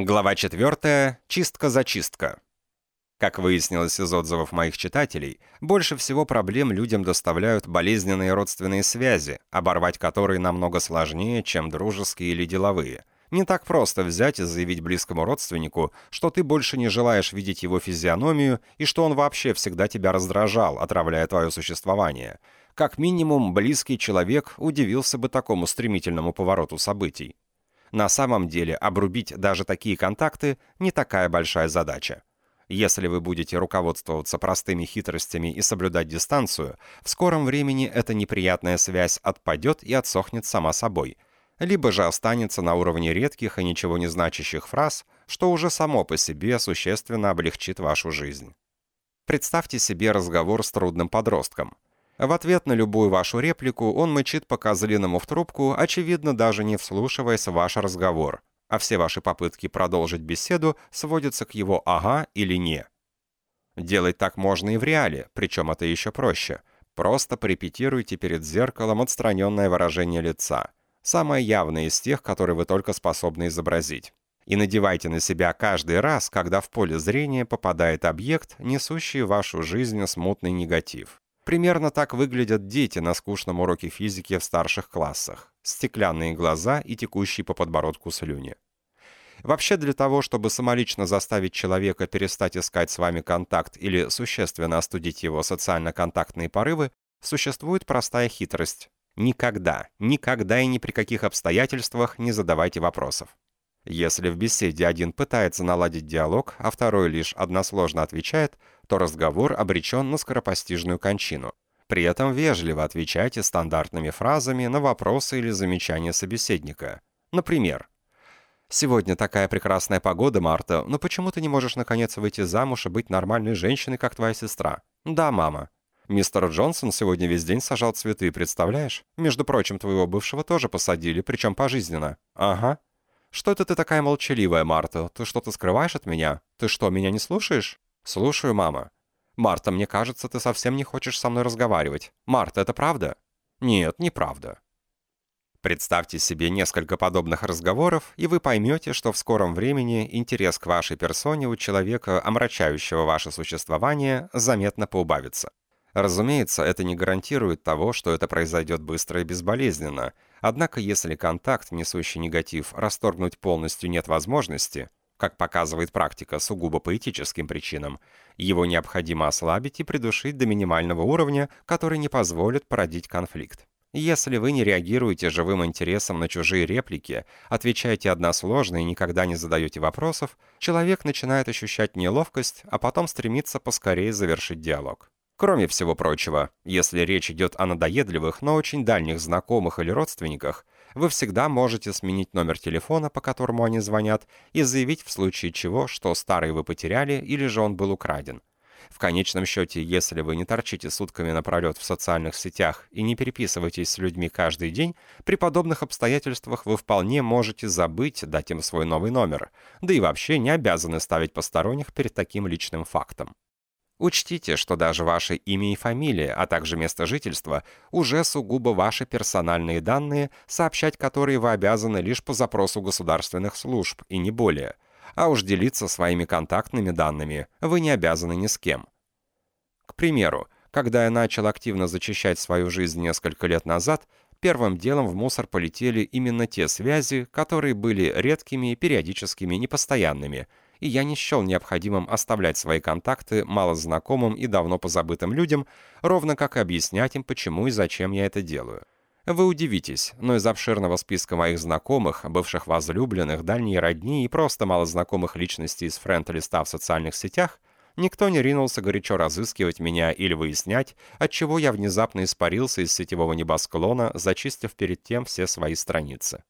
Глава 4. Чистка-зачистка. Как выяснилось из отзывов моих читателей, больше всего проблем людям доставляют болезненные родственные связи, оборвать которые намного сложнее, чем дружеские или деловые. Не так просто взять и заявить близкому родственнику, что ты больше не желаешь видеть его физиономию и что он вообще всегда тебя раздражал, отравляя твое существование. Как минимум, близкий человек удивился бы такому стремительному повороту событий. На самом деле, обрубить даже такие контакты не такая большая задача. Если вы будете руководствоваться простыми хитростями и соблюдать дистанцию, в скором времени эта неприятная связь отпадет и отсохнет сама собой, либо же останется на уровне редких и ничего не значащих фраз, что уже само по себе существенно облегчит вашу жизнь. Представьте себе разговор с трудным подростком – в ответ на любую вашу реплику он мычит по-козлиному в трубку, очевидно, даже не вслушиваясь в ваш разговор, а все ваши попытки продолжить беседу сводятся к его «ага» или «не». Делать так можно и в реале, причем это еще проще. Просто порепетируйте перед зеркалом отстраненное выражение лица. Самое явное из тех, которые вы только способны изобразить. И надевайте на себя каждый раз, когда в поле зрения попадает объект, несущий в вашу жизнь смутный негатив. Примерно так выглядят дети на скучном уроке физики в старших классах. Стеклянные глаза и текущие по подбородку слюни. Вообще для того, чтобы самолично заставить человека перестать искать с вами контакт или существенно остудить его социально-контактные порывы, существует простая хитрость. Никогда, никогда и ни при каких обстоятельствах не задавайте вопросов. Если в беседе один пытается наладить диалог, а второй лишь односложно отвечает, то разговор обречен на скоропостижную кончину. При этом вежливо отвечайте стандартными фразами на вопросы или замечания собеседника. Например, «Сегодня такая прекрасная погода, Марта, но почему ты не можешь наконец выйти замуж и быть нормальной женщиной, как твоя сестра?» «Да, мама». «Мистер Джонсон сегодня весь день сажал цветы, представляешь? Между прочим, твоего бывшего тоже посадили, причем пожизненно». «Ага». «Что это ты такая молчаливая, Марта? Ты что-то скрываешь от меня? Ты что, меня не слушаешь?» «Слушаю, мама». «Марта, мне кажется, ты совсем не хочешь со мной разговаривать. Марта, это правда?» «Нет, неправда». Представьте себе несколько подобных разговоров, и вы поймете, что в скором времени интерес к вашей персоне у человека, омрачающего ваше существование, заметно поубавится. Разумеется, это не гарантирует того, что это произойдет быстро и безболезненно. Однако, если контакт, несущий негатив, расторгнуть полностью нет возможности, как показывает практика сугубо по этическим причинам, его необходимо ослабить и придушить до минимального уровня, который не позволит породить конфликт. Если вы не реагируете живым интересом на чужие реплики, отвечаете односложно и никогда не задаете вопросов, человек начинает ощущать неловкость, а потом стремится поскорее завершить диалог. Кроме всего прочего, если речь идет о надоедливых, но очень дальних знакомых или родственниках, вы всегда можете сменить номер телефона, по которому они звонят, и заявить в случае чего, что старый вы потеряли или же он был украден. В конечном счете, если вы не торчите сутками напролет в социальных сетях и не переписываетесь с людьми каждый день, при подобных обстоятельствах вы вполне можете забыть дать им свой новый номер, да и вообще не обязаны ставить посторонних перед таким личным фактом. Учтите, что даже ваше имя и фамилия, а также место жительства уже сугубо ваши персональные данные, сообщать которые вы обязаны лишь по запросу государственных служб и не более. А уж делиться своими контактными данными вы не обязаны ни с кем. К примеру, когда я начал активно зачищать свою жизнь несколько лет назад, первым делом в мусор полетели именно те связи, которые были редкими, периодическими, непостоянными – и я не счел необходимым оставлять свои контакты малознакомым и давно позабытым людям, ровно как и объяснять им, почему и зачем я это делаю. Вы удивитесь, но из обширного списка моих знакомых, бывших возлюбленных, дальней родни и просто малознакомых личностей из френд-листа в социальных сетях, никто не ринулся горячо разыскивать меня или выяснять, отчего я внезапно испарился из сетевого небосклона, зачистив перед тем все свои страницы.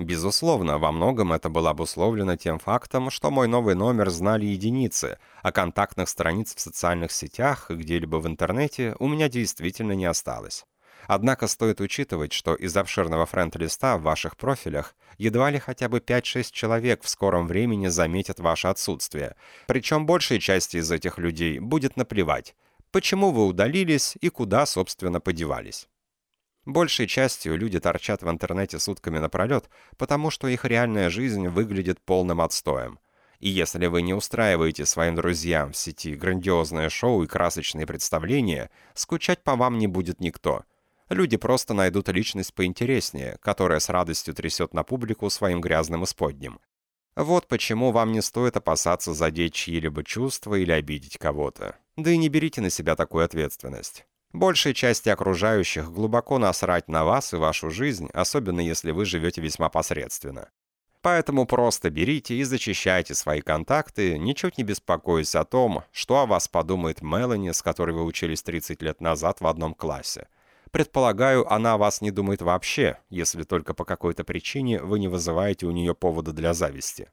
Безусловно, во многом это было обусловлено тем фактом, что мой новый номер знали единицы, а контактных страниц в социальных сетях и где-либо в интернете у меня действительно не осталось. Однако стоит учитывать, что из обширного френд-листа в ваших профилях едва ли хотя бы 5-6 человек в скором времени заметят ваше отсутствие. Причем большей части из этих людей будет наплевать, почему вы удалились и куда, собственно, подевались. Большей частью люди торчат в интернете сутками напролет, потому что их реальная жизнь выглядит полным отстоем. И если вы не устраиваете своим друзьям в сети грандиозное шоу и красочные представления, скучать по вам не будет никто. Люди просто найдут личность поинтереснее, которая с радостью трясет на публику своим грязным исподним. Вот почему вам не стоит опасаться задеть чьи-либо чувства или обидеть кого-то. Да и не берите на себя такую ответственность. Большей части окружающих глубоко насрать на вас и вашу жизнь, особенно если вы живете весьма посредственно. Поэтому просто берите и зачищайте свои контакты, ничуть не беспокоясь о том, что о вас подумает Мелани, с которой вы учились 30 лет назад в одном классе. Предполагаю, она о вас не думает вообще, если только по какой-то причине вы не вызываете у нее повода для зависти.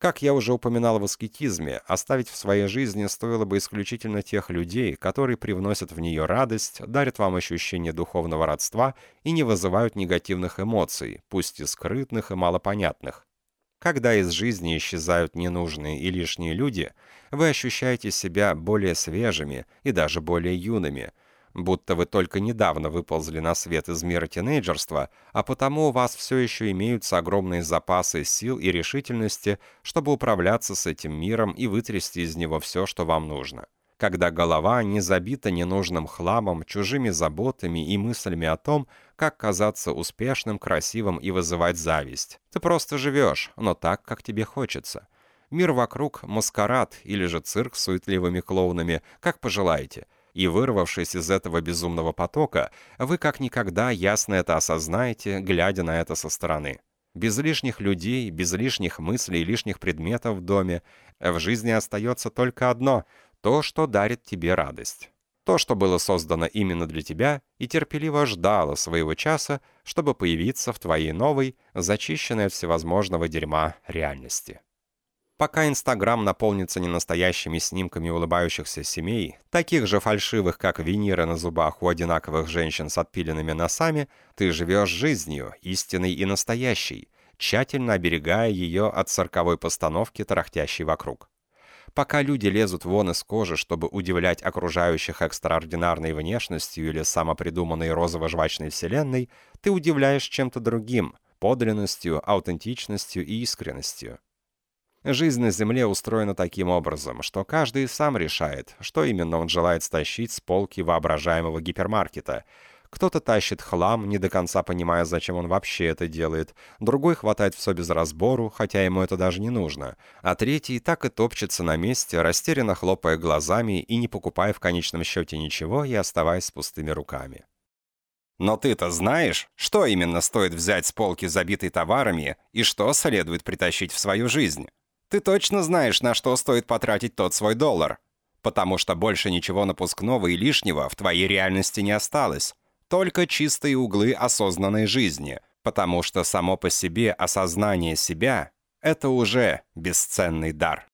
Как я уже упоминал в аскетизме, оставить в своей жизни стоило бы исключительно тех людей, которые привносят в нее радость, дарят вам ощущение духовного родства и не вызывают негативных эмоций, пусть и скрытных и малопонятных. Когда из жизни исчезают ненужные и лишние люди, вы ощущаете себя более свежими и даже более юными – будто вы только недавно выползли на свет из мира тинейджерства, а потому у вас все еще имеются огромные запасы сил и решительности, чтобы управляться с этим миром и вытрясти из него все, что вам нужно. Когда голова не забита ненужным хламом, чужими заботами и мыслями о том, как казаться успешным, красивым и вызывать зависть. Ты просто живешь, но так, как тебе хочется. Мир вокруг — маскарад или же цирк с суетливыми клоунами, как пожелаете — и вырвавшись из этого безумного потока, вы как никогда ясно это осознаете, глядя на это со стороны. Без лишних людей, без лишних мыслей лишних предметов в доме, в жизни остается только одно — то, что дарит тебе радость. То, что было создано именно для тебя и терпеливо ждало своего часа, чтобы появиться в твоей новой, зачищенной от всевозможного дерьма реальности. Пока Инстаграм наполнится ненастоящими снимками улыбающихся семей, таких же фальшивых, как виниры на зубах у одинаковых женщин с отпиленными носами, ты живешь жизнью, истинной и настоящей, тщательно оберегая ее от цирковой постановки, тарахтящей вокруг. Пока люди лезут вон из кожи, чтобы удивлять окружающих экстраординарной внешностью или самопридуманной розово-жвачной вселенной, ты удивляешь чем-то другим, подлинностью, аутентичностью и искренностью. Жизнь на Земле устроена таким образом, что каждый сам решает, что именно он желает стащить с полки воображаемого гипермаркета. Кто-то тащит хлам, не до конца понимая, зачем он вообще это делает, другой хватает все без разбору, хотя ему это даже не нужно, а третий так и топчется на месте, растерянно хлопая глазами и не покупая в конечном счете ничего и оставаясь с пустыми руками. Но ты-то знаешь, что именно стоит взять с полки, забитой товарами, и что следует притащить в свою жизнь? Ты точно знаешь, на что стоит потратить тот свой доллар. Потому что больше ничего напускного и лишнего в твоей реальности не осталось. Только чистые углы осознанной жизни. Потому что само по себе осознание себя — это уже бесценный дар.